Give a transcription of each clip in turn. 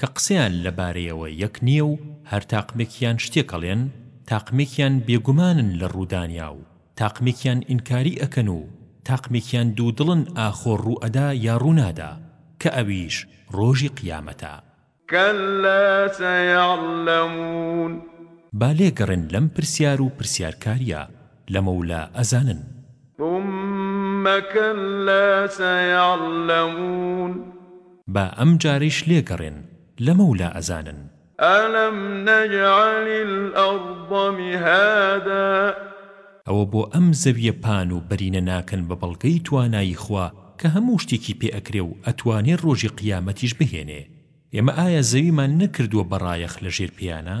کە قسەیان لە بارەیەوە یەک نییە و هەر تاقمێکیان شتێک ئەڵێن، تاقمێکیان بێ گومانن لە ڕوودانیا و تاقمێکیان ئینکاری ئەکەن و تاقمێکیان دوو دڵن ئاخۆ ڕوو ئەدا یا ڕوو نادا، کە ئەویش ڕۆژی قیامەتە. کەللا سەیەعلەموون. با لێگەڕێن لەم پرسیار و پرسیارکارییە. لەمەولا ئەزانن. ثم کلا سیعلمون. با ئەم جارەیش لێ گەڕێن لەمەولا ئەزانن. ئەلم نجعل الارض مهادا. ئەوە بۆ ئەم زەویە پان و بەرینە ناکەن بە بەڵگەی توانایی خوا کە هەموو شتێکی پێ ئەکرێ و ئەتوانێ ڕۆژی قیامەتیش بهێنێ. ئێمە ئایا زەویمان نەکردووە بەڕایەخ لەژێر پێیانا؟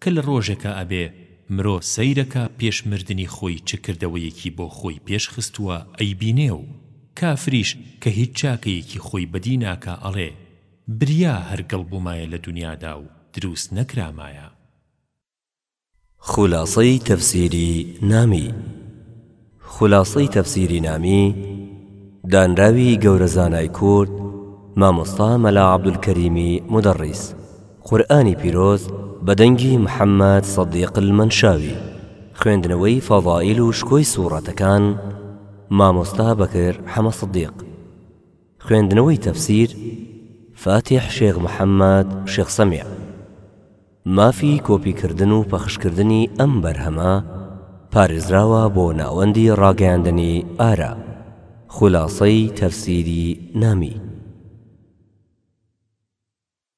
کە لە ڕۆژێکا ئەبێ مرۆ سەیرەکا پێش مردنی خۆی چ کردەوەیەکی بۆ خۆی پێش خستووە ئەیبینێ و کافریش کە هیچ چاکەیەکی خۆی بەدی ناکا ئەڵێ بریا هەر گڵ بوومایە لە دونیادا و دروست نەکرامایە. خولاسەی تەفسیری نامی. خولاسەی تەفسیری نامی، دانراوی گەورە زانای کورد مامۆستا مەلا عەبدولکەریمی مودەڕیس، قورئانی پیرۆز بە دەنگی محەمەد سەدیق المەنشاوی، خوێندنەوەی فەزائیل و شکۆی سوڕەتەکان مامۆستا بەکر حەمە سدیق، خوێندنەوەی تەفسیر فاتیح شێخ محەمەد شێخ سەمیع. مافی کۆپی کردن و پەخش کردنی ئەم بەرهەمە پارێزراوە بۆ ناوەندی ڕاگەیاندنی ئارا خولاسەی تەفسیری نامی.